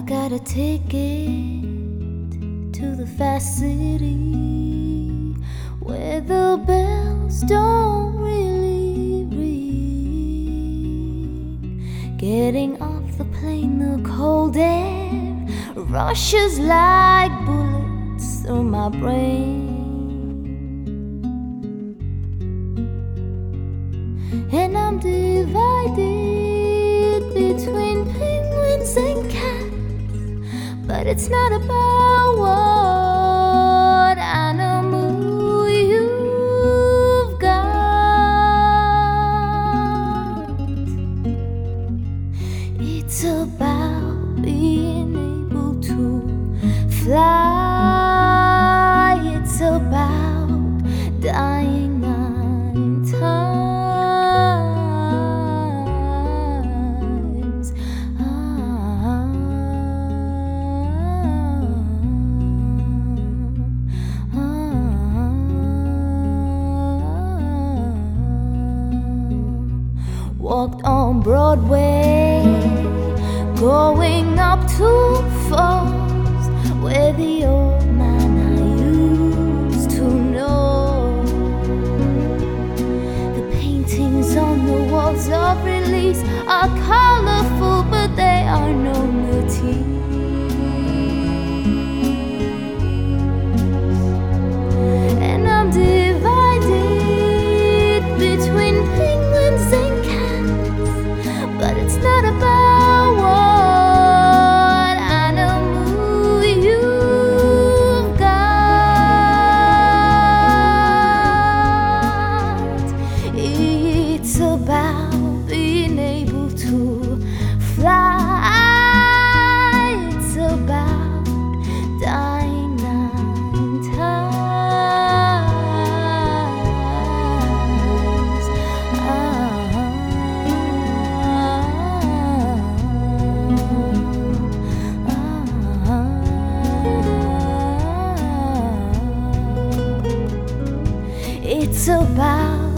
I got a ticket to the fast city where the bells don't really ring. Getting off the plane, the cold air rushes like bullets through my brain. And I'm divided But it's not about what animal you've got. It's about being able to fly. Walked on Broadway, going up to falls where the old man I used to know. The paintings on the walls of release are colorful, but they are no motifs. It's not about It's about